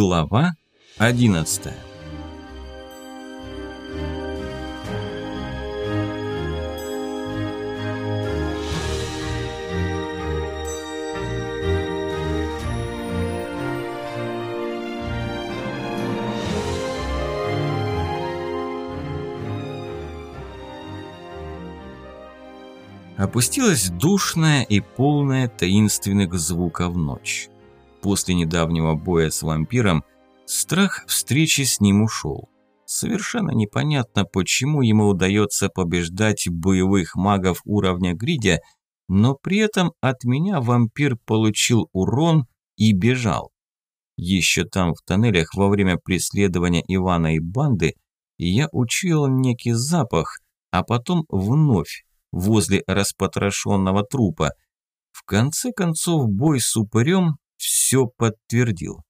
Глава 11 Опустилась душная и полная таинственных звуков ночь. После недавнего боя с вампиром страх встречи с ним ушел. Совершенно непонятно, почему ему удается побеждать боевых магов уровня Гридя, но при этом от меня вампир получил урон и бежал. Еще там в тоннелях во время преследования Ивана и банды я учуял некий запах, а потом вновь возле распотрошенного трупа. В конце концов бой с упырем все подтвердил.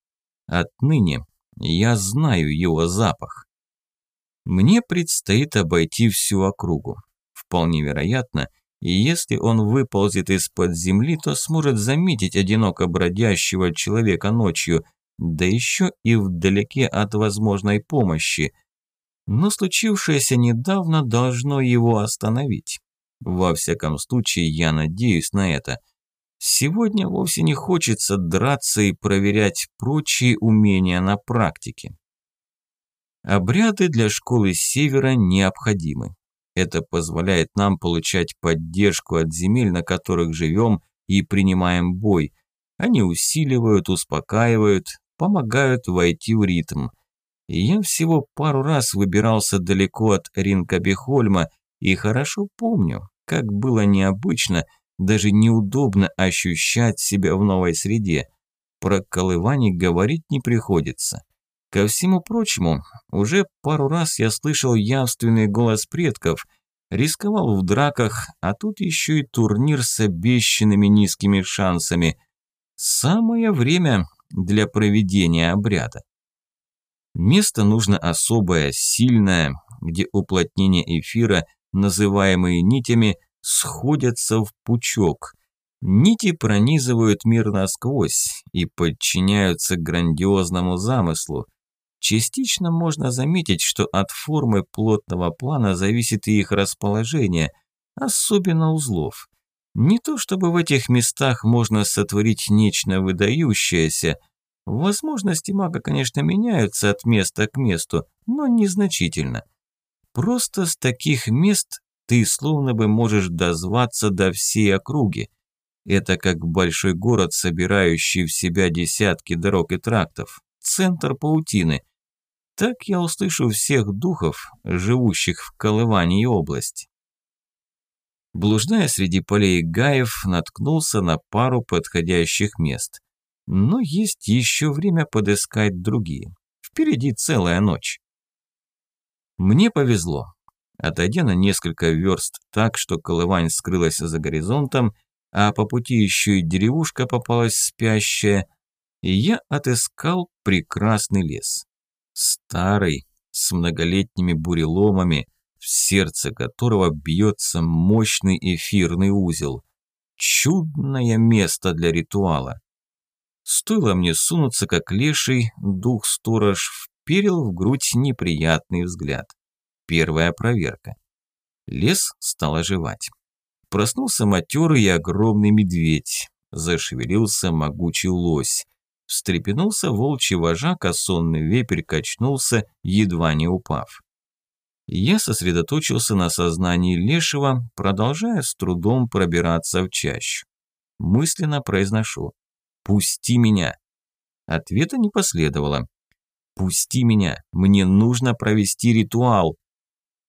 Отныне я знаю его запах. Мне предстоит обойти всю округу. Вполне вероятно, и если он выползет из-под земли, то сможет заметить одиноко бродящего человека ночью, да еще и вдалеке от возможной помощи. Но случившееся недавно должно его остановить. Во всяком случае, я надеюсь на это – Сегодня вовсе не хочется драться и проверять прочие умения на практике. Обряды для школы Севера необходимы. Это позволяет нам получать поддержку от земель, на которых живем и принимаем бой. Они усиливают, успокаивают, помогают войти в ритм. Я всего пару раз выбирался далеко от Ринкабихольма и хорошо помню, как было необычно – даже неудобно ощущать себя в новой среде. Про колывание говорить не приходится. Ко всему прочему, уже пару раз я слышал явственный голос предков, рисковал в драках, а тут еще и турнир с обещанными низкими шансами. Самое время для проведения обряда. Место нужно особое, сильное, где уплотнение эфира, называемые нитями – сходятся в пучок. Нити пронизывают мир насквозь и подчиняются грандиозному замыслу. Частично можно заметить, что от формы плотного плана зависит и их расположение, особенно узлов. Не то чтобы в этих местах можно сотворить нечто выдающееся. Возможности мага, конечно, меняются от места к месту, но незначительно. Просто с таких мест ты словно бы можешь дозваться до всей округи. Это как большой город, собирающий в себя десятки дорог и трактов, центр паутины. Так я услышу всех духов, живущих в Колывании области. Блуждая среди полей гаев, наткнулся на пару подходящих мест. Но есть еще время подыскать другие. Впереди целая ночь. Мне повезло. Отойдя на несколько верст так, что колывань скрылась за горизонтом, а по пути еще и деревушка попалась спящая, и я отыскал прекрасный лес. Старый, с многолетними буреломами, в сердце которого бьется мощный эфирный узел. Чудное место для ритуала. Стоило мне сунуться, как леший, дух-сторож, вперил в грудь неприятный взгляд. Первая проверка. Лес стал оживать. Проснулся матерый и огромный медведь. Зашевелился могучий лось. Встрепенулся волчий вожак, а сонный вепрь качнулся, едва не упав. Я сосредоточился на сознании лешего, продолжая с трудом пробираться в чащу. Мысленно произношу «Пусти меня!» Ответа не последовало. «Пусти меня! Мне нужно провести ритуал!»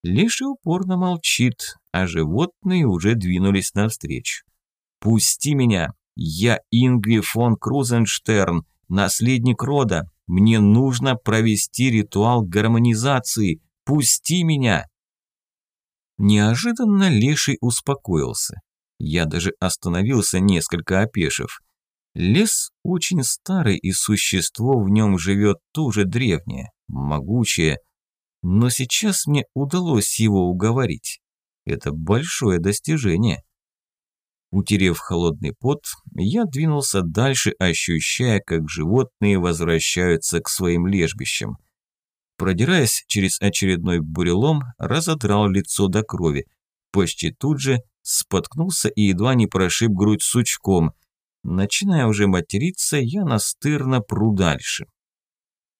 Лишь упорно молчит, а животные уже двинулись навстречу. «Пусти меня! Я Ингви фон Крузенштерн, наследник рода. Мне нужно провести ритуал гармонизации. Пусти меня!» Неожиданно Леший успокоился. Я даже остановился, несколько опешив. Лес очень старый, и существо в нем живет тоже древнее, могучее, но сейчас мне удалось его уговорить. Это большое достижение. Утерев холодный пот, я двинулся дальше, ощущая, как животные возвращаются к своим лежбищам. Продираясь через очередной бурелом, разодрал лицо до крови. Почти тут же споткнулся и едва не прошиб грудь сучком. Начиная уже материться, я настырно пру дальше.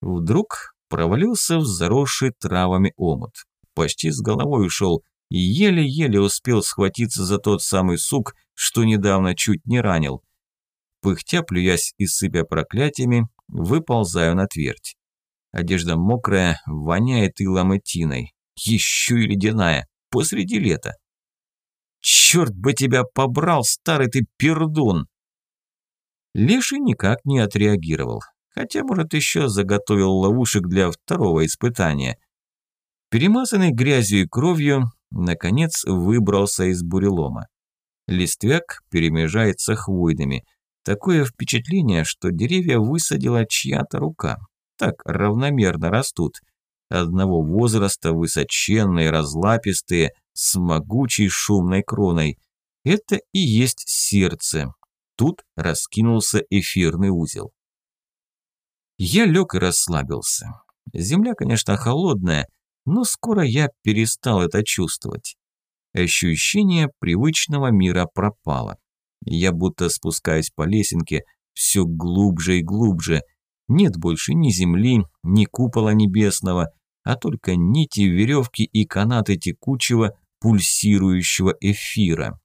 Вдруг провалился в заросший травами омут. Почти с головой ушел и еле-еле успел схватиться за тот самый сук, что недавно чуть не ранил. Пыхтя, плюясь и сыпя проклятиями, выползаю на твердь. Одежда мокрая, воняет и тиной. Еще и ледяная, посреди лета. «Черт бы тебя побрал, старый ты пердун!» Леший никак не отреагировал, хотя, может, еще заготовил ловушек для второго испытания. Перемазанный грязью и кровью, наконец выбрался из бурелома. Листвяк перемежается хвойными. Такое впечатление, что деревья высадила чья-то рука. Так равномерно растут. Одного возраста, высоченные, разлапистые, с могучей шумной кроной. Это и есть сердце. Тут раскинулся эфирный узел. Я лег и расслабился. Земля, конечно, холодная, но скоро я перестал это чувствовать. Ощущение привычного мира пропало. Я будто спускаюсь по лесенке все глубже и глубже. Нет больше ни земли, ни купола небесного, а только нити, веревки и канаты текучего, пульсирующего эфира.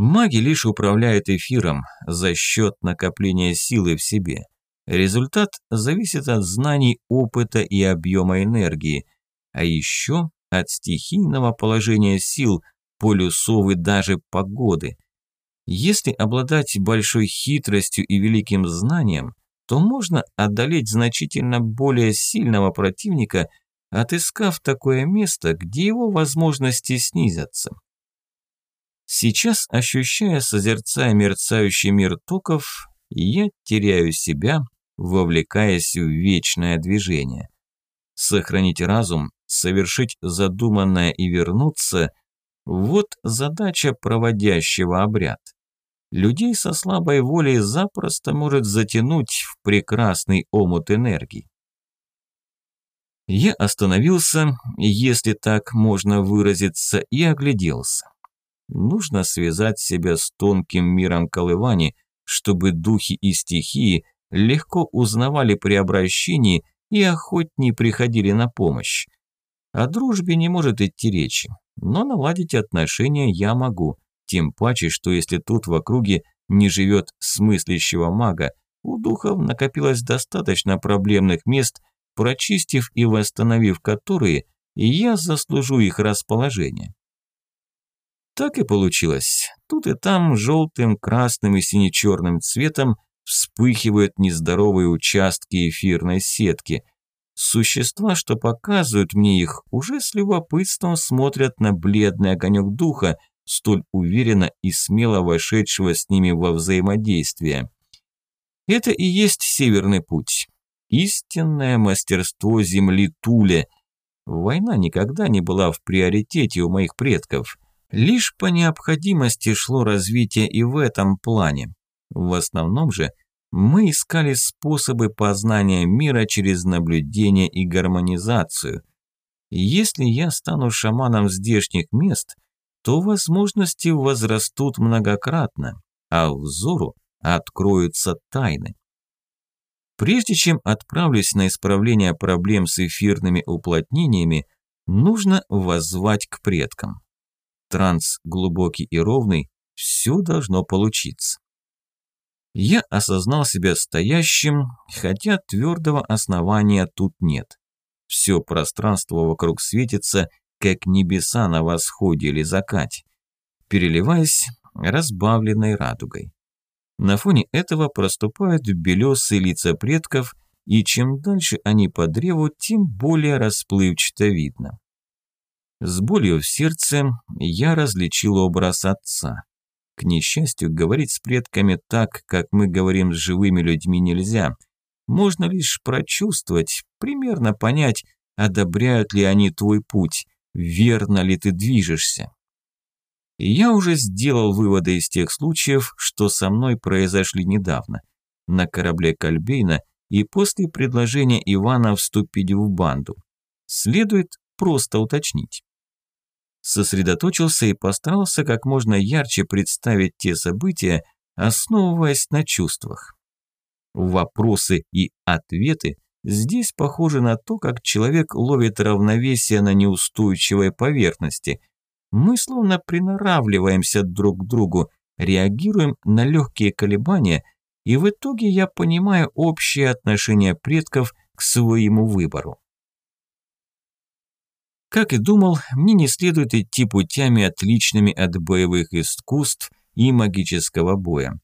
Маги лишь управляют эфиром за счет накопления силы в себе. Результат зависит от знаний, опыта и объема энергии, а еще от стихийного положения сил, полюсов и даже погоды. Если обладать большой хитростью и великим знанием, то можно одолеть значительно более сильного противника, отыскав такое место, где его возможности снизятся. Сейчас, ощущая, созерцая мерцающий мир токов, я теряю себя, вовлекаясь в вечное движение. Сохранить разум, совершить задуманное и вернуться – вот задача проводящего обряд. Людей со слабой волей запросто может затянуть в прекрасный омут энергии. Я остановился, если так можно выразиться, и огляделся. Нужно связать себя с тонким миром колывани, чтобы духи и стихии легко узнавали при обращении и охотнее приходили на помощь. О дружбе не может идти речи, но наладить отношения я могу, тем паче, что если тут в округе не живет смыслящего мага, у духов накопилось достаточно проблемных мест, прочистив и восстановив которые, я заслужу их расположение. Так и получилось. Тут и там желтым, красным и сине-черным цветом вспыхивают нездоровые участки эфирной сетки. Существа, что показывают мне их, уже с любопытством смотрят на бледный огонек духа, столь уверенно и смело вошедшего с ними во взаимодействие. Это и есть северный путь. Истинное мастерство земли Туле. Война никогда не была в приоритете у моих предков – Лишь по необходимости шло развитие и в этом плане. В основном же мы искали способы познания мира через наблюдение и гармонизацию. Если я стану шаманом здешних мест, то возможности возрастут многократно, а взору откроются тайны. Прежде чем отправлюсь на исправление проблем с эфирными уплотнениями, нужно воззвать к предкам транс глубокий и ровный, все должно получиться. Я осознал себя стоящим, хотя твердого основания тут нет. Все пространство вокруг светится, как небеса на восходе или закате, переливаясь разбавленной радугой. На фоне этого проступают белесые лица предков, и чем дальше они по древу, тем более расплывчато видно. С болью в сердце я различил образ отца. К несчастью, говорить с предками так, как мы говорим с живыми людьми, нельзя. Можно лишь прочувствовать, примерно понять, одобряют ли они твой путь, верно ли ты движешься. Я уже сделал выводы из тех случаев, что со мной произошли недавно, на корабле Кальбейна и после предложения Ивана вступить в банду. Следует просто уточнить. Сосредоточился и постарался как можно ярче представить те события, основываясь на чувствах. Вопросы и ответы здесь похожи на то, как человек ловит равновесие на неустойчивой поверхности. Мы словно приноравливаемся друг к другу, реагируем на легкие колебания, и в итоге я понимаю общее отношение предков к своему выбору. Как и думал, мне не следует идти путями, отличными от боевых искусств и магического боя.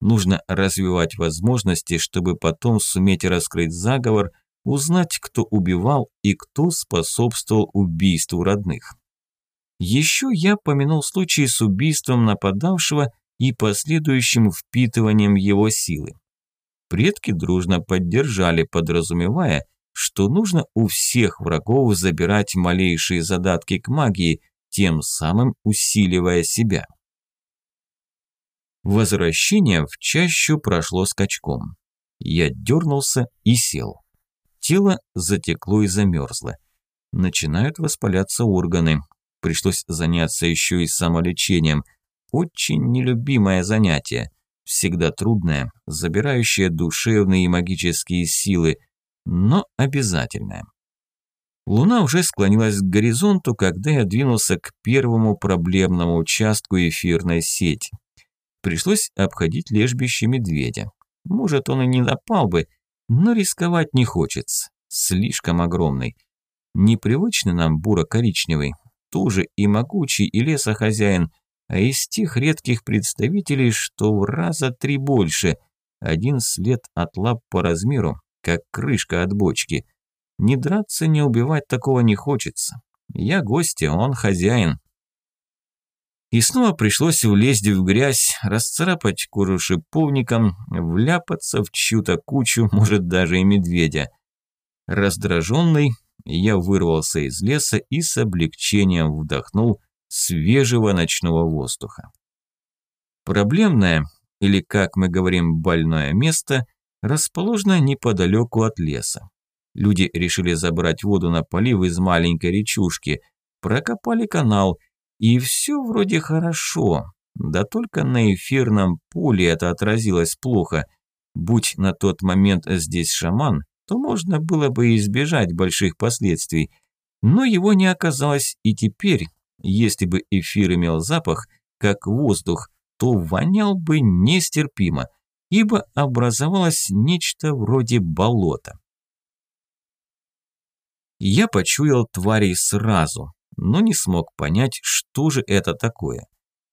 Нужно развивать возможности, чтобы потом суметь раскрыть заговор, узнать, кто убивал и кто способствовал убийству родных. Еще я помянул случай с убийством нападавшего и последующим впитыванием его силы. Предки дружно поддержали, подразумевая, что нужно у всех врагов забирать малейшие задатки к магии, тем самым усиливая себя. Возвращение в чащу прошло скачком. Я дернулся и сел. Тело затекло и замерзло. Начинают воспаляться органы. Пришлось заняться еще и самолечением. Очень нелюбимое занятие. Всегда трудное, забирающее душевные и магические силы, но обязательное. Луна уже склонилась к горизонту, когда я двинулся к первому проблемному участку эфирной сети. Пришлось обходить лежбище медведя. Может, он и не напал бы, но рисковать не хочется. Слишком огромный. Непривычный нам буро-коричневый. Тоже и могучий, и лесохозяин, а из тех редких представителей, что в раза три больше. Один след от лап по размеру, как крышка от бочки. Не драться, не убивать такого не хочется. Я гость, а он хозяин. И снова пришлось влезть в грязь, расцарапать кожу шиповником, вляпаться в чью-то кучу, может даже и медведя. Раздраженный, я вырвался из леса и с облегчением вдохнул свежего ночного воздуха. Проблемное, или как мы говорим, больное место, расположено неподалеку от леса. Люди решили забрать воду на полив из маленькой речушки, прокопали канал – и все вроде хорошо, да только на эфирном поле это отразилось плохо. Будь на тот момент здесь шаман, то можно было бы избежать больших последствий. Но его не оказалось и теперь, если бы эфир имел запах, как воздух, то вонял бы нестерпимо, ибо образовалось нечто вроде болота. Я почуял тварей сразу, но не смог понять, что же это такое.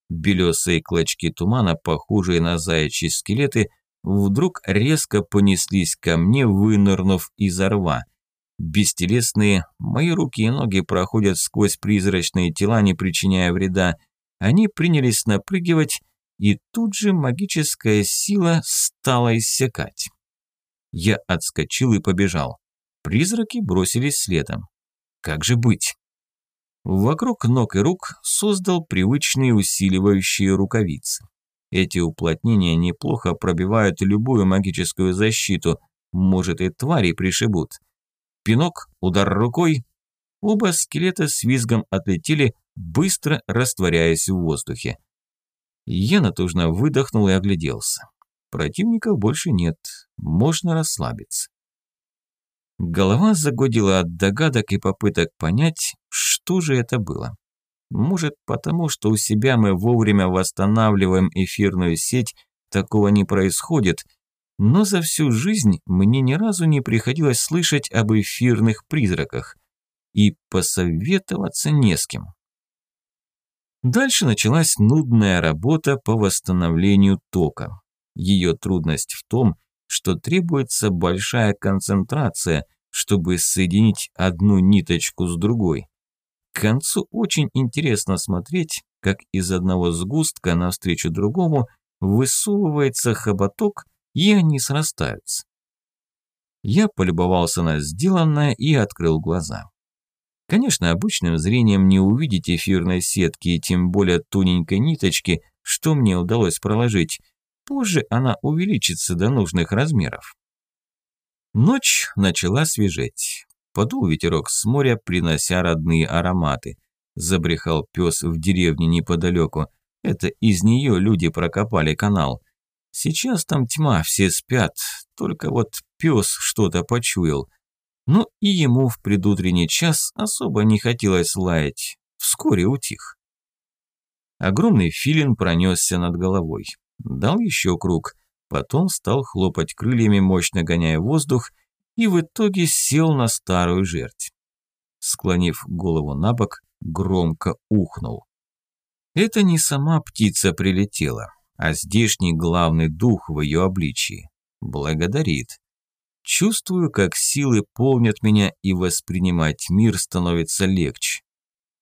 Белесые клочки тумана, похожие на заячьи скелеты, вдруг резко понеслись ко мне, вынырнув изо рва. Бестелесные, мои руки и ноги проходят сквозь призрачные тела, не причиняя вреда. Они принялись напрыгивать, и тут же магическая сила стала иссякать. Я отскочил и побежал. Призраки бросились следом. Как же быть? Вокруг ног и рук создал привычные усиливающие рукавицы. Эти уплотнения неплохо пробивают любую магическую защиту, может и твари пришибут. Пинок, удар рукой. Оба скелета с визгом отлетели, быстро растворяясь в воздухе. Я натужно выдохнул и огляделся. Противников больше нет, можно расслабиться. Голова загудела от догадок и попыток понять, что же это было. Может, потому что у себя мы вовремя восстанавливаем эфирную сеть, такого не происходит, но за всю жизнь мне ни разу не приходилось слышать об эфирных призраках. И посоветоваться не с кем. Дальше началась нудная работа по восстановлению тока. Ее трудность в том, что требуется большая концентрация, чтобы соединить одну ниточку с другой. К концу очень интересно смотреть, как из одного сгустка навстречу другому высовывается хоботок, и они срастаются. Я полюбовался на сделанное и открыл глаза. Конечно, обычным зрением не увидеть эфирной сетки и тем более тоненькой ниточки, что мне удалось проложить. Позже она увеличится до нужных размеров. Ночь начала свежеть. Подул ветерок с моря, принося родные ароматы. Забрехал пес в деревне неподалеку. Это из нее люди прокопали канал. Сейчас там тьма, все спят, только вот пес что-то почуял. Но и ему в предутренний час особо не хотелось лаять. Вскоре утих. Огромный филин пронесся над головой. Дал еще круг, потом стал хлопать крыльями, мощно гоняя воздух, и в итоге сел на старую жерть. Склонив голову на бок, громко ухнул. Это не сама птица прилетела а здешний главный дух в ее обличии. Благодарит. Чувствую, как силы полнят меня и воспринимать мир становится легче.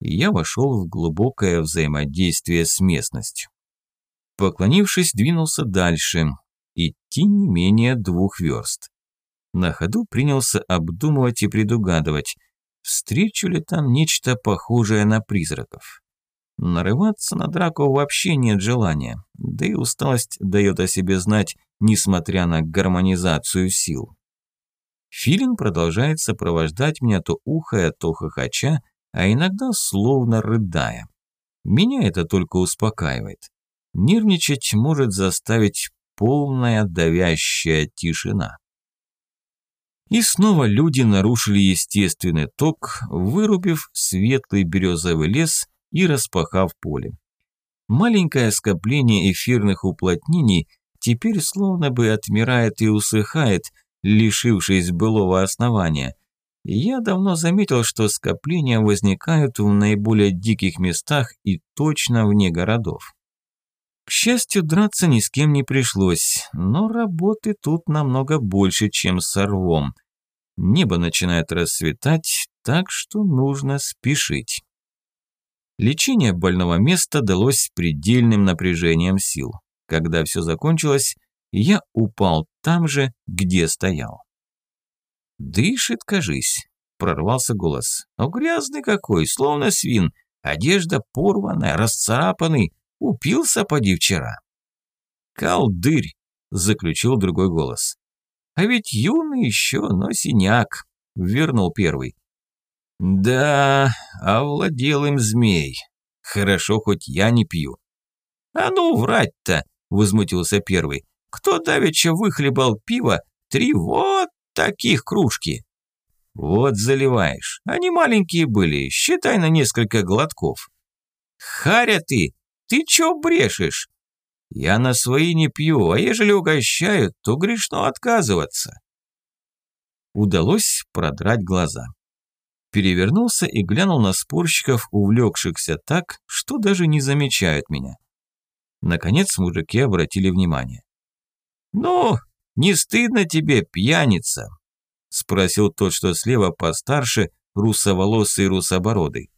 я вошел в глубокое взаимодействие с местностью. Поклонившись, двинулся дальше. Идти не менее двух верст. На ходу принялся обдумывать и предугадывать, встречу ли там нечто похожее на призраков. Нарываться на драку вообще нет желания, да и усталость дает о себе знать, несмотря на гармонизацию сил. Филин продолжает сопровождать меня то ухая, то хохоча, а иногда словно рыдая. Меня это только успокаивает. Нервничать может заставить полная давящая тишина. И снова люди нарушили естественный ток, вырубив светлый березовый лес и распахав поле. Маленькое скопление эфирных уплотнений теперь словно бы отмирает и усыхает, лишившись былого основания. Я давно заметил, что скопления возникают в наиболее диких местах и точно вне городов. К счастью, драться ни с кем не пришлось, но работы тут намного больше, чем с орвом. Небо начинает расцветать, так что нужно спешить. Лечение больного места далось с предельным напряжением сил. Когда все закончилось, я упал там же, где стоял. «Дышит, кажись», – прорвался голос. «Но грязный какой, словно свин, одежда порванная, расцарапанный, упился поди вчера». «Колдырь», – заключил другой голос. «А ведь юный еще, но синяк», – вернул первый. Да, овладел им змей. Хорошо, хоть я не пью. А ну, врать-то, возмутился первый. Кто давеча выхлебал пиво, три вот таких кружки. Вот заливаешь. Они маленькие были, считай на несколько глотков. Харя ты, ты чё брешешь? Я на свои не пью, а ежели угощают, то грешно отказываться. Удалось продрать глаза перевернулся и глянул на спорщиков, увлекшихся так, что даже не замечают меня. Наконец мужики обратили внимание. «Ну, не стыдно тебе, пьяница?» – спросил тот, что слева постарше, русоволосый русобородый.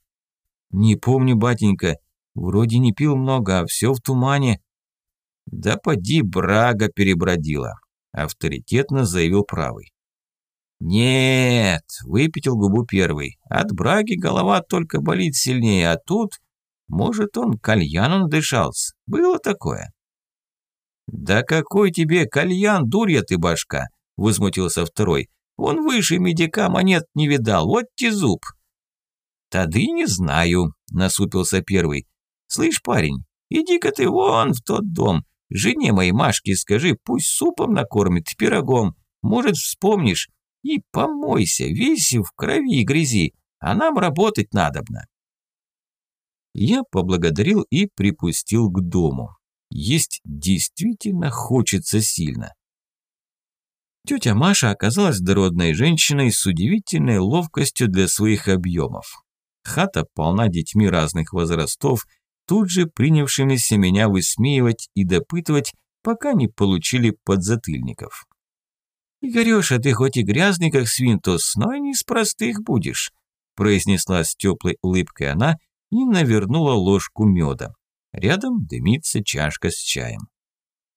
«Не помню, батенька, вроде не пил много, а все в тумане». «Да поди, брага перебродила», – авторитетно заявил правый. «Нет», – выпятил губу первый, – «от браги голова только болит сильнее, а тут, может, он кальяном дышался. Было такое». «Да какой тебе кальян, дурья ты башка!» – возмутился второй. «Он выше медика монет не видал, вот те зуб!» «Тады не знаю», – насупился первый. «Слышь, парень, иди-ка ты вон в тот дом, жене моей Машке скажи, пусть супом накормит, пирогом, может, вспомнишь, и помойся, весь в крови и грязи, а нам работать надобно. Я поблагодарил и припустил к дому. Есть действительно хочется сильно. Тетя Маша оказалась дородной женщиной с удивительной ловкостью для своих объемов. Хата полна детьми разных возрастов, тут же принявшимися меня высмеивать и допытывать, пока не получили подзатыльников. «Игорёша, ты хоть и грязный, как свинтус, но и не из простых будешь», произнесла с теплой улыбкой она и навернула ложку меда. Рядом дымится чашка с чаем.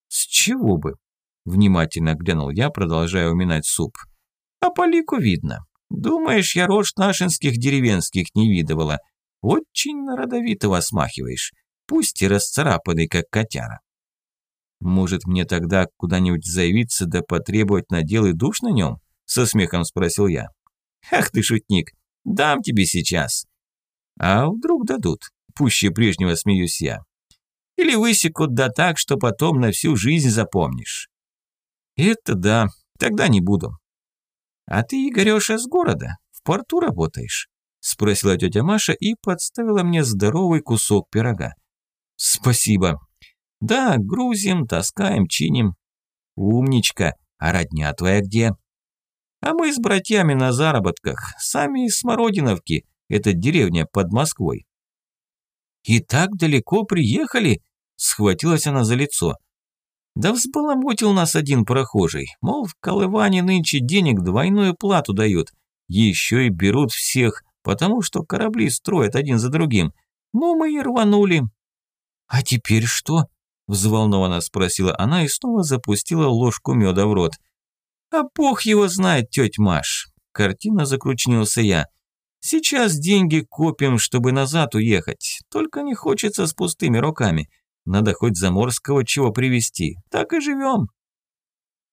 «С чего бы?» – внимательно глянул я, продолжая уминать суп. «А по лику видно. Думаешь, я рожь нашинских деревенских не видывала? Очень на родовитого смахиваешь, пусть и расцарапанный, как котяра. Может, мне тогда куда-нибудь заявиться да потребовать надел и душ на нем? Со смехом спросил я. Ах ты шутник, дам тебе сейчас. А вдруг дадут? Пуще прежнего смеюсь я. Или высекут да так, что потом на всю жизнь запомнишь. Это да, тогда не буду. А ты, Игорёша, с города, в порту работаешь? Спросила тетя Маша и подставила мне здоровый кусок пирога. Спасибо. Да, грузим, таскаем, чиним. Умничка, а родня твоя где? А мы с братьями на заработках, сами из Смородиновки, это деревня под Москвой. И так далеко приехали, схватилась она за лицо. Да взбаламутил нас один прохожий, мол, в Колыване нынче денег двойную плату дают, еще и берут всех, потому что корабли строят один за другим. Ну, мы и рванули. А теперь что? Взволнованно спросила она и снова запустила ложку меда в рот. А бог его знает, тетя Маш. Картина закручнился я. Сейчас деньги копим, чтобы назад уехать. Только не хочется с пустыми руками. Надо хоть заморского чего привезти. Так и живем.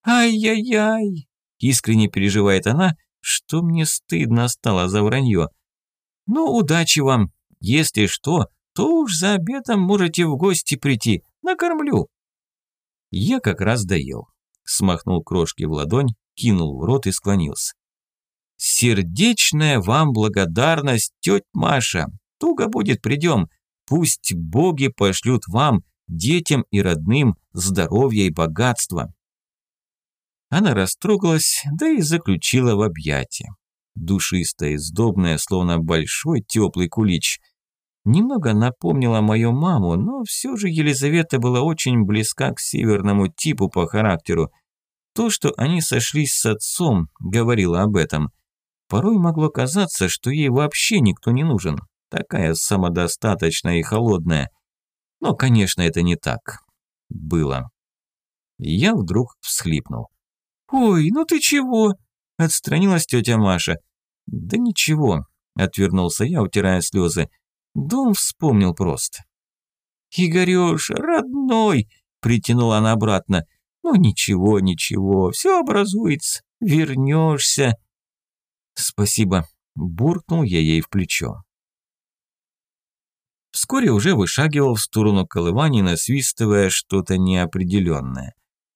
Ай-яй-яй. Искренне переживает она, что мне стыдно стало за вранье. Ну, удачи вам. Если что, то уж за обедом можете в гости прийти. Накормлю. Я как раз доел. Смахнул крошки в ладонь, кинул в рот и склонился. Сердечная вам благодарность, тетя Маша. Туго будет, придем. Пусть боги пошлют вам, детям и родным, здоровья и богатства. Она растрогалась, да и заключила в объятия. Душистая и сдобная, словно большой теплый кулич. Немного напомнила мою маму, но все же Елизавета была очень близка к северному типу по характеру. То, что они сошлись с отцом, говорило об этом. Порой могло казаться, что ей вообще никто не нужен. Такая самодостаточная и холодная. Но, конечно, это не так. Было. Я вдруг всхлипнул. «Ой, ну ты чего?» – отстранилась тетя Маша. «Да ничего», – отвернулся я, утирая слезы. «Дом вспомнил просто». «Игорёша, родной!» – притянула она обратно. «Ну ничего, ничего, все образуется, вернешься». «Спасибо», – буркнул я ей в плечо. Вскоре уже вышагивал в сторону колываний, насвистывая что-то неопределенное.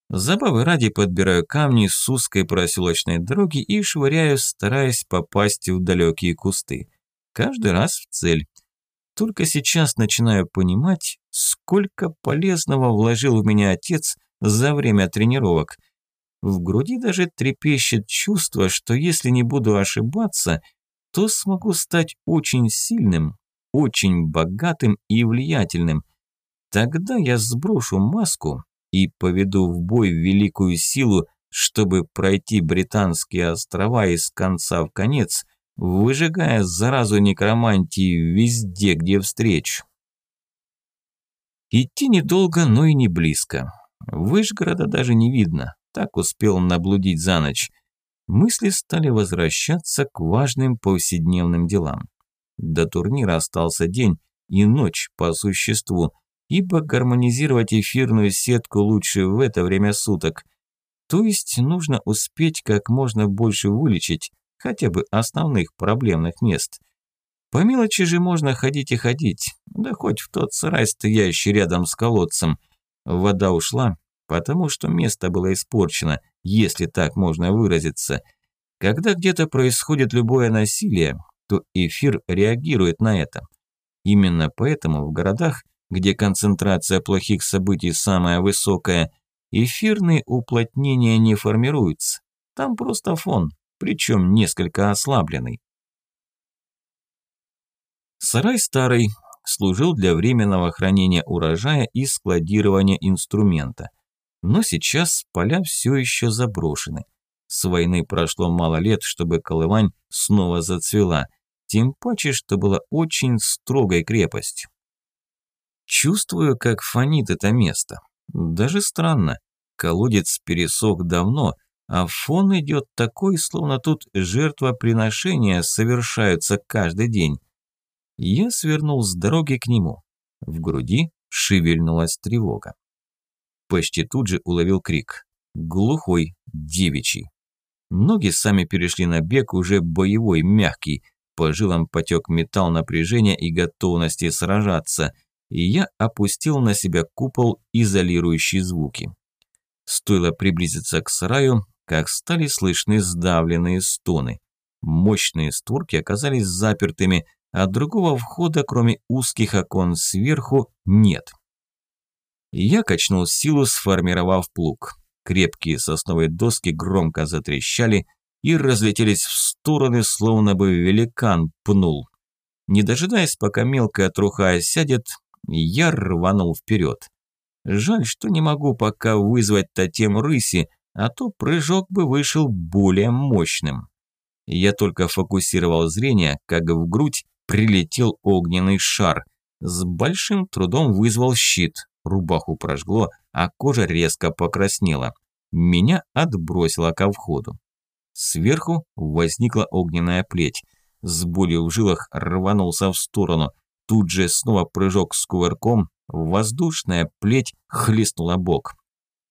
Забавы ради подбираю камни с узкой проселочной дороги и швыряю, стараясь попасть в далекие кусты. Каждый раз в цель. Только сейчас начинаю понимать, сколько полезного вложил в меня отец за время тренировок. В груди даже трепещет чувство, что если не буду ошибаться, то смогу стать очень сильным, очень богатым и влиятельным. Тогда я сброшу маску и поведу в бой великую силу, чтобы пройти британские острова из конца в конец, выжигая заразу некромантии везде, где встречу. Идти недолго, но и не близко. Вышгорода даже не видно, так успел наблудить за ночь. Мысли стали возвращаться к важным повседневным делам. До турнира остался день и ночь по существу, ибо гармонизировать эфирную сетку лучше в это время суток. То есть нужно успеть как можно больше вылечить хотя бы основных проблемных мест. По мелочи же можно ходить и ходить, да хоть в тот сарай, стоящий рядом с колодцем. Вода ушла, потому что место было испорчено, если так можно выразиться. Когда где-то происходит любое насилие, то эфир реагирует на это. Именно поэтому в городах, где концентрация плохих событий самая высокая, эфирные уплотнения не формируются. Там просто фон, причем несколько ослабленный. Сарай старый, служил для временного хранения урожая и складирования инструмента. Но сейчас поля все еще заброшены. С войны прошло мало лет, чтобы Колывань снова зацвела – тем паче, что была очень строгой крепостью. Чувствую, как фонит это место. Даже странно. Колодец пересох давно, а фон идет такой, словно тут жертвоприношения совершаются каждый день. Я свернул с дороги к нему. В груди шевельнулась тревога. Почти тут же уловил крик. Глухой, девичий. Ноги сами перешли на бег, уже боевой, мягкий. По жилам потек металл напряжения и готовности сражаться. И я опустил на себя купол, изолирующий звуки. Стоило приблизиться к сараю, как стали слышны сдавленные стоны. Мощные створки оказались запертыми, а другого входа, кроме узких окон сверху, нет. Я качнул силу, сформировав плуг. Крепкие сосновые доски громко затрещали и разлетелись в стороны, словно бы великан пнул. Не дожидаясь, пока мелкая труха осядет, я рванул вперед. Жаль, что не могу пока вызвать тотем рыси, а то прыжок бы вышел более мощным. Я только фокусировал зрение, как в грудь прилетел огненный шар. С большим трудом вызвал щит, рубаху прожгло, а кожа резко покраснела. Меня отбросило ко входу. Сверху возникла огненная плеть. С болью в жилах рванулся в сторону. Тут же снова прыжок с кувырком, воздушная плеть хлестнула бок.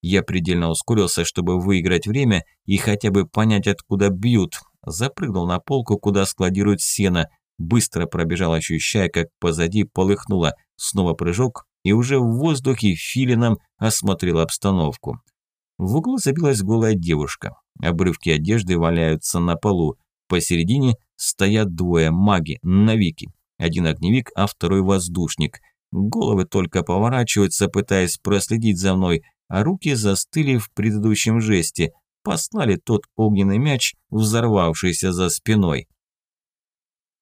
Я предельно ускорился, чтобы выиграть время и хотя бы понять, откуда бьют. Запрыгнул на полку, куда складируют сено, быстро пробежал, ощущая, как позади полыхнуло. Снова прыжок, и уже в воздухе филином осмотрел обстановку. В углу забилась голая девушка. Обрывки одежды валяются на полу. Посередине стоят двое маги, навики. Один огневик, а второй воздушник. Головы только поворачиваются, пытаясь проследить за мной, а руки застыли в предыдущем жесте. Послали тот огненный мяч, взорвавшийся за спиной.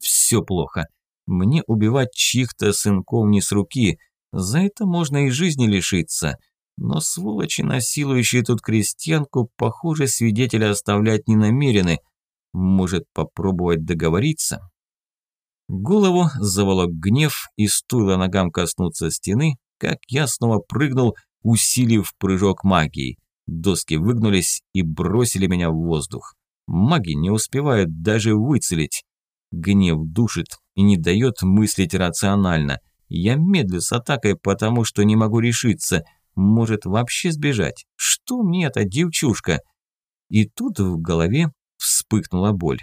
Все плохо. Мне убивать чьих-то сынков не с руки. За это можно и жизни лишиться. Но сволочи, насилующие тут крестьянку, похоже, свидетеля оставлять не намерены. Может, попробовать договориться? Голову заволок гнев, и стоило ногам коснуться стены, как я снова прыгнул, усилив прыжок магии. Доски выгнулись и бросили меня в воздух. Маги не успевают даже выцелить. Гнев душит и не дает мыслить рационально. Я медлю с атакой, потому что не могу решиться. Может вообще сбежать? Что мне эта девчушка? И тут в голове вспыхнула боль.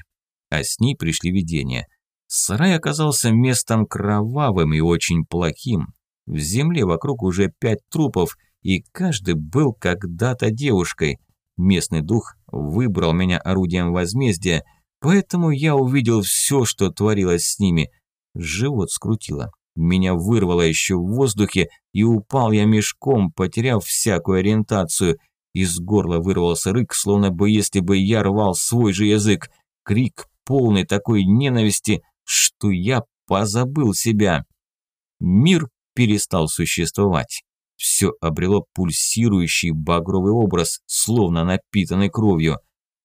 А с ней пришли видения. Сарай оказался местом кровавым и очень плохим. В земле вокруг уже пять трупов, и каждый был когда-то девушкой. Местный дух выбрал меня орудием возмездия, поэтому я увидел все, что творилось с ними. Живот скрутило. Меня вырвало еще в воздухе, и упал я мешком, потеряв всякую ориентацию. Из горла вырвался рык, словно бы если бы я рвал свой же язык. Крик полный такой ненависти, что я позабыл себя. Мир перестал существовать. Все обрело пульсирующий багровый образ, словно напитанный кровью.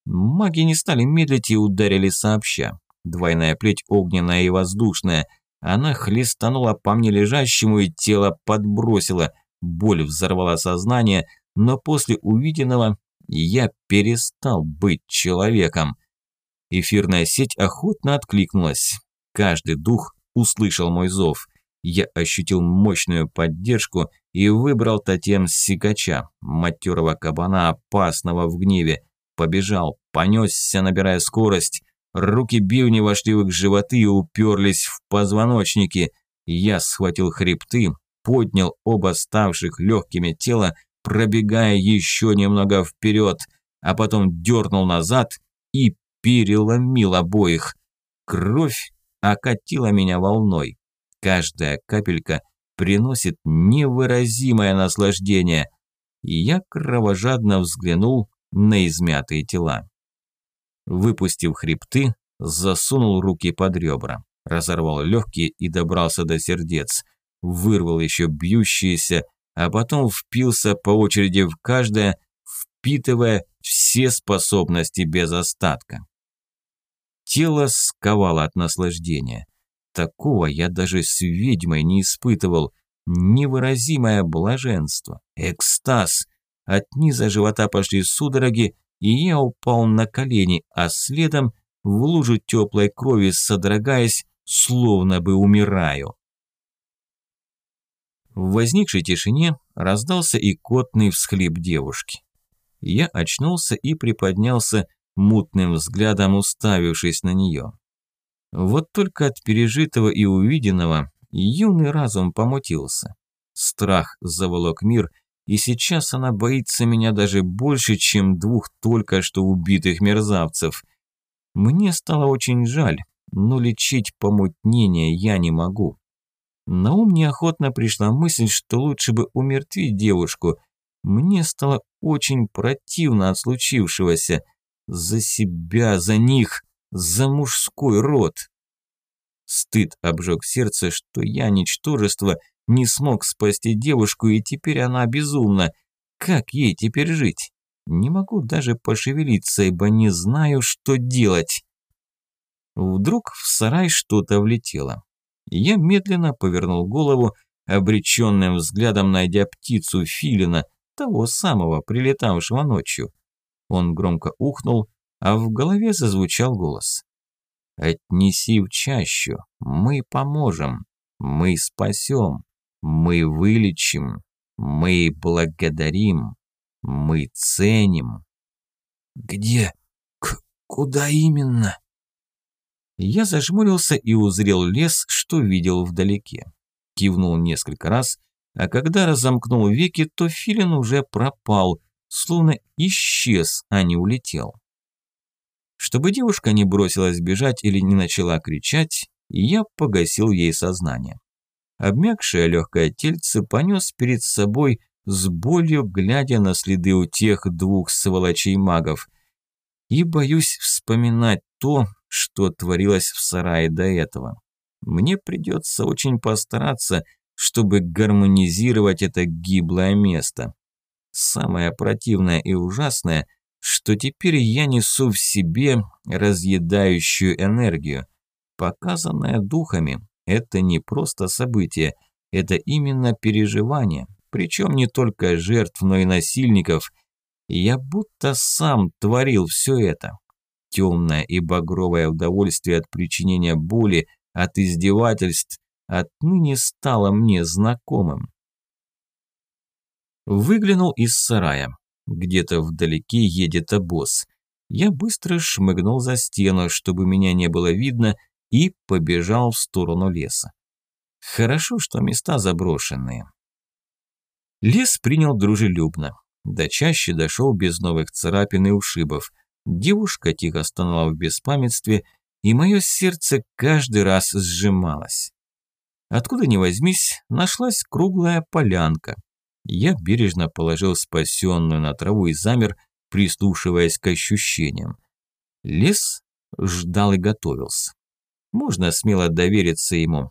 Маги не стали медлить и ударили сообща. Двойная плеть огненная и воздушная. Она хлестанула по мне лежащему и тело подбросила. Боль взорвала сознание, но после увиденного я перестал быть человеком. Эфирная сеть охотно откликнулась. Каждый дух услышал мой зов. Я ощутил мощную поддержку и выбрал тотем сикача, матерого кабана, опасного в гневе. Побежал, понесся, набирая скорость. Руки бивни вошли в их животы и уперлись в позвоночники. Я схватил хребты, поднял оба ставших легкими тела, пробегая еще немного вперед, а потом дернул назад и переломил обоих. Кровь окатила меня волной. Каждая капелька приносит невыразимое наслаждение. Я кровожадно взглянул на измятые тела. Выпустив хребты, засунул руки под ребра, разорвал легкие и добрался до сердец, вырвал еще бьющиеся, а потом впился по очереди в каждое, впитывая все способности без остатка. Тело сковало от наслаждения. Такого я даже с ведьмой не испытывал. Невыразимое блаженство, экстаз. От низа живота пошли судороги, и я упал на колени, а следом в лужу теплой крови содрогаясь, словно бы умираю. В возникшей тишине раздался и котный всхлип девушки. Я очнулся и приподнялся, мутным взглядом уставившись на нее. Вот только от пережитого и увиденного юный разум помутился. Страх заволок мир, и сейчас она боится меня даже больше, чем двух только что убитых мерзавцев. Мне стало очень жаль, но лечить помутнение я не могу. На ум неохотно пришла мысль, что лучше бы умертвить девушку. Мне стало очень противно от случившегося. За себя, за них, за мужской род. Стыд обжег сердце, что я, ничтожество, не смог спасти девушку, и теперь она безумна. Как ей теперь жить? Не могу даже пошевелиться, ибо не знаю, что делать. Вдруг в сарай что-то влетело. Я медленно повернул голову, обреченным взглядом найдя птицу филина, того самого, прилетавшего ночью. Он громко ухнул, а в голове зазвучал голос. «Отнеси в чащу, мы поможем, мы спасем, мы вылечим, мы благодарим, мы ценим». «Где? К куда именно?» Я зажмурился и узрел лес, что видел вдалеке. Кивнул несколько раз, а когда разомкнул веки, то филин уже пропал, словно исчез, а не улетел. Чтобы девушка не бросилась бежать или не начала кричать, я погасил ей сознание. Обмякшее легкое тельце понес перед собой с болью, глядя на следы у тех двух сволочей-магов. И боюсь вспоминать то, что творилось в сарае до этого. Мне придется очень постараться, чтобы гармонизировать это гиблое место. Самое противное и ужасное, что теперь я несу в себе разъедающую энергию. Показанное духами – это не просто событие, это именно переживание, причем не только жертв, но и насильников. Я будто сам творил все это темное и багровое удовольствие от причинения боли, от издевательств, отныне стало мне знакомым. Выглянул из сарая. Где-то вдалеке едет обоз. Я быстро шмыгнул за стену, чтобы меня не было видно, и побежал в сторону леса. Хорошо, что места заброшенные. Лес принял дружелюбно. До чаще дошел без новых царапин и ушибов. Девушка тихо стонала в беспамятстве, и мое сердце каждый раз сжималось. Откуда ни возьмись, нашлась круглая полянка. Я бережно положил спасенную на траву и замер, прислушиваясь к ощущениям. Лес ждал и готовился. Можно смело довериться ему.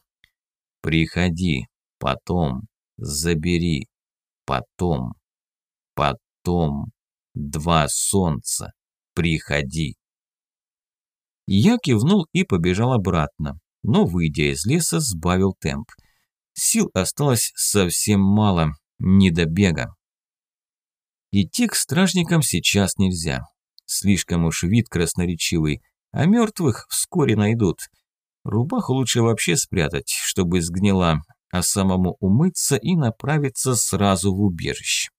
«Приходи, потом, забери, потом, потом, два солнца, приходи». Я кивнул и побежал обратно, но, выйдя из леса, сбавил темп. Сил осталось совсем мало, не до бега. Идти к стражникам сейчас нельзя. Слишком уж вид красноречивый, а мертвых вскоре найдут. Рубаху лучше вообще спрятать, чтобы сгнила, а самому умыться и направиться сразу в убежище.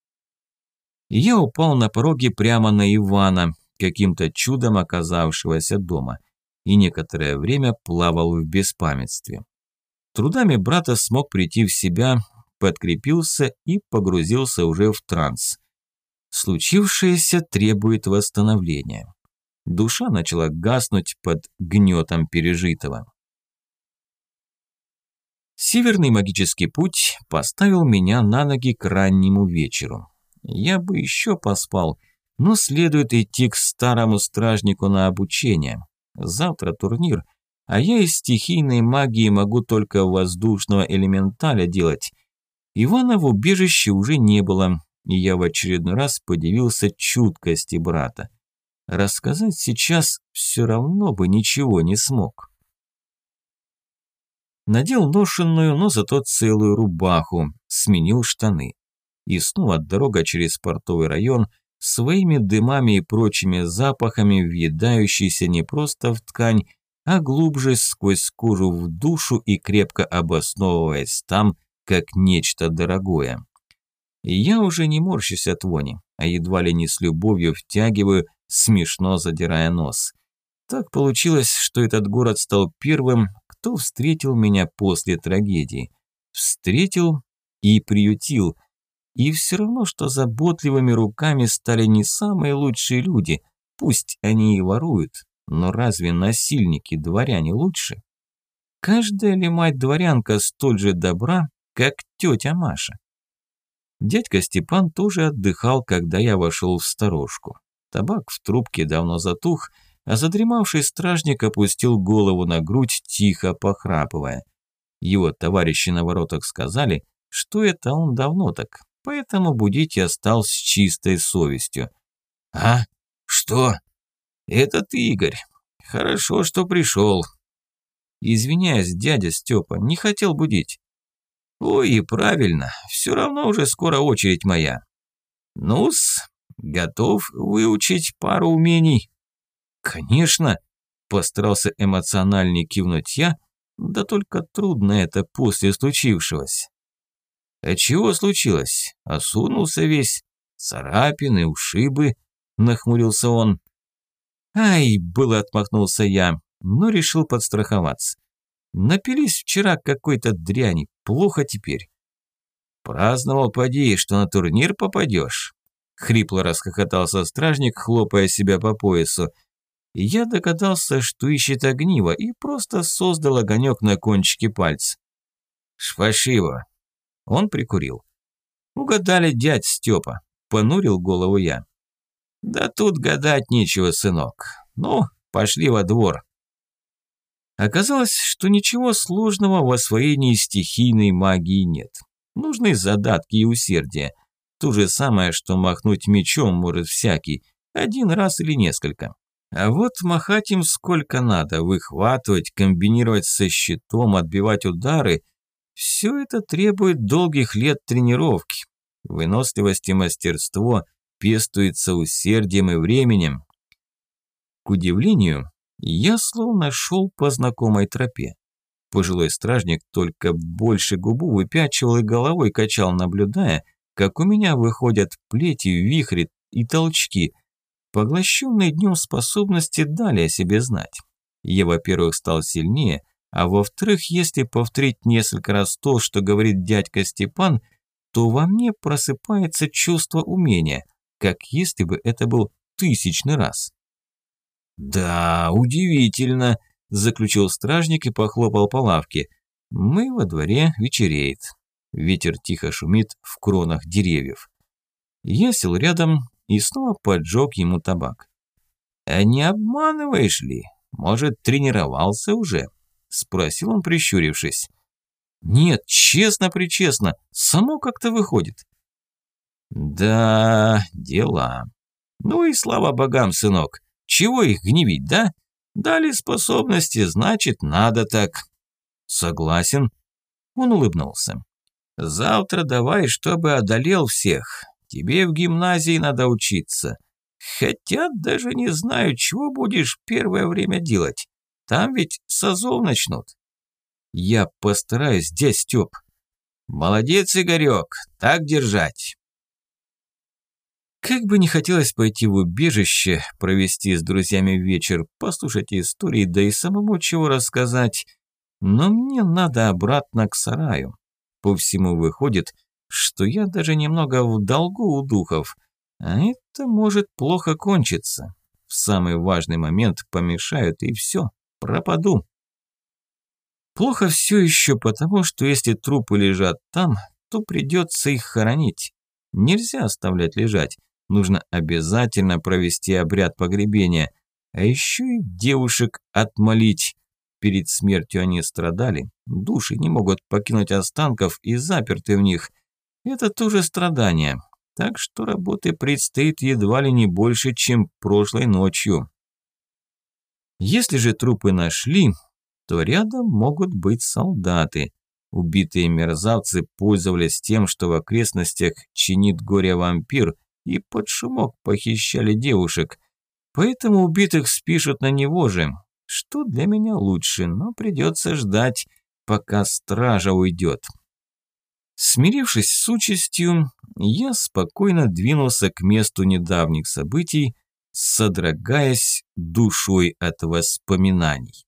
Я упал на пороге прямо на Ивана, каким-то чудом оказавшегося дома, и некоторое время плавал в беспамятстве. Трудами брата смог прийти в себя, подкрепился и погрузился уже в транс. Случившееся требует восстановления. Душа начала гаснуть под гнетом пережитого. Северный магический путь поставил меня на ноги к раннему вечеру. Я бы еще поспал, но следует идти к старому стражнику на обучение. Завтра турнир, а я из стихийной магии могу только воздушного элементаля делать. Ивана в убежище уже не было, и я в очередной раз подивился чуткости брата. Рассказать сейчас все равно бы ничего не смог. Надел ношенную, но зато целую рубаху, сменил штаны. И снова дорога через портовый район – своими дымами и прочими запахами, въедающийся не просто в ткань, а глубже сквозь кожу в душу и крепко обосновываясь там, как нечто дорогое. И я уже не морщусь от вони, а едва ли не с любовью втягиваю, смешно задирая нос. Так получилось, что этот город стал первым, кто встретил меня после трагедии. Встретил и приютил. И все равно, что заботливыми руками стали не самые лучшие люди, пусть они и воруют, но разве насильники дворяне лучше? Каждая ли мать-дворянка столь же добра, как тетя Маша? Дядька Степан тоже отдыхал, когда я вошел в сторожку. Табак в трубке давно затух, а задремавший стражник опустил голову на грудь, тихо похрапывая. Его товарищи на воротах сказали, что это он давно так, поэтому будить я стал с чистой совестью. «А? Что?» «Это ты, Игорь. Хорошо, что пришел». «Извиняюсь, дядя Степа, не хотел будить». «Ой, и правильно, все равно уже скоро очередь моя». «Ну-с, готов выучить пару умений?» «Конечно», – постарался эмоциональней кивнуть я, да только трудно это после случившегося. «А чего случилось? Осунулся весь. Царапины, ушибы», – нахмурился он. «Ай!» – было отмахнулся я, но решил подстраховаться. Напились вчера какой-то дряни, плохо теперь. Праздновал, поди, что на турнир попадешь. Хрипло расхохотался стражник, хлопая себя по поясу. Я догадался, что ищет огниво, и просто создал огонек на кончике пальца. Шпашиво. Он прикурил. Угадали дядь Степа. Понурил голову я. Да тут гадать нечего, сынок. Ну, пошли во двор. Оказалось, что ничего сложного в освоении стихийной магии нет. Нужны задатки и усердие. То же самое, что махнуть мечом может всякий, один раз или несколько. А вот махать им сколько надо, выхватывать, комбинировать со щитом, отбивать удары – все это требует долгих лет тренировки. Выносливость и мастерство пестуется усердием и временем. К удивлению, я словно шел по знакомой тропе. Пожилой стражник только больше губу выпячивал и головой качал, наблюдая, как у меня выходят плети, вихри и толчки. Поглощенные днем способности дали о себе знать. Я, во-первых, стал сильнее, а во-вторых, если повторить несколько раз то, что говорит дядька Степан, то во мне просыпается чувство умения, как если бы это был тысячный раз. «Да, удивительно», – заключил стражник и похлопал по лавке. «Мы во дворе вечереет. Ветер тихо шумит в кронах деревьев. Я сел рядом и снова поджег ему табак. «А не обманываешь ли? Может, тренировался уже?» – спросил он, прищурившись. «Нет, честно-причестно, само как-то выходит». «Да, дела. Ну и слава богам, сынок. Чего их гневить, да? Дали способности, значит, надо так. Согласен. Он улыбнулся. Завтра давай, чтобы одолел всех. Тебе в гимназии надо учиться. Хотя даже не знаю, чего будешь первое время делать. Там ведь с азов начнут. Я постараюсь, дядь Степ. Молодец, Игорек, так держать. Как бы не хотелось пойти в убежище, провести с друзьями вечер, послушать истории, да и самому чего рассказать, но мне надо обратно к сараю. По всему выходит, что я даже немного в долгу у духов, а это может плохо кончиться. В самый важный момент помешают и все, пропаду. Плохо все еще потому, что если трупы лежат там, то придется их хоронить. Нельзя оставлять лежать нужно обязательно провести обряд погребения, а еще и девушек отмолить. Перед смертью они страдали, души не могут покинуть останков и заперты в них. Это тоже страдание, так что работы предстоит едва ли не больше, чем прошлой ночью. Если же трупы нашли, то рядом могут быть солдаты. Убитые мерзавцы пользовались тем, что в окрестностях чинит горе-вампир – и под шумок похищали девушек. Поэтому убитых спишут на него же, что для меня лучше, но придется ждать, пока стража уйдет. Смирившись с участью, я спокойно двинулся к месту недавних событий, содрогаясь душой от воспоминаний.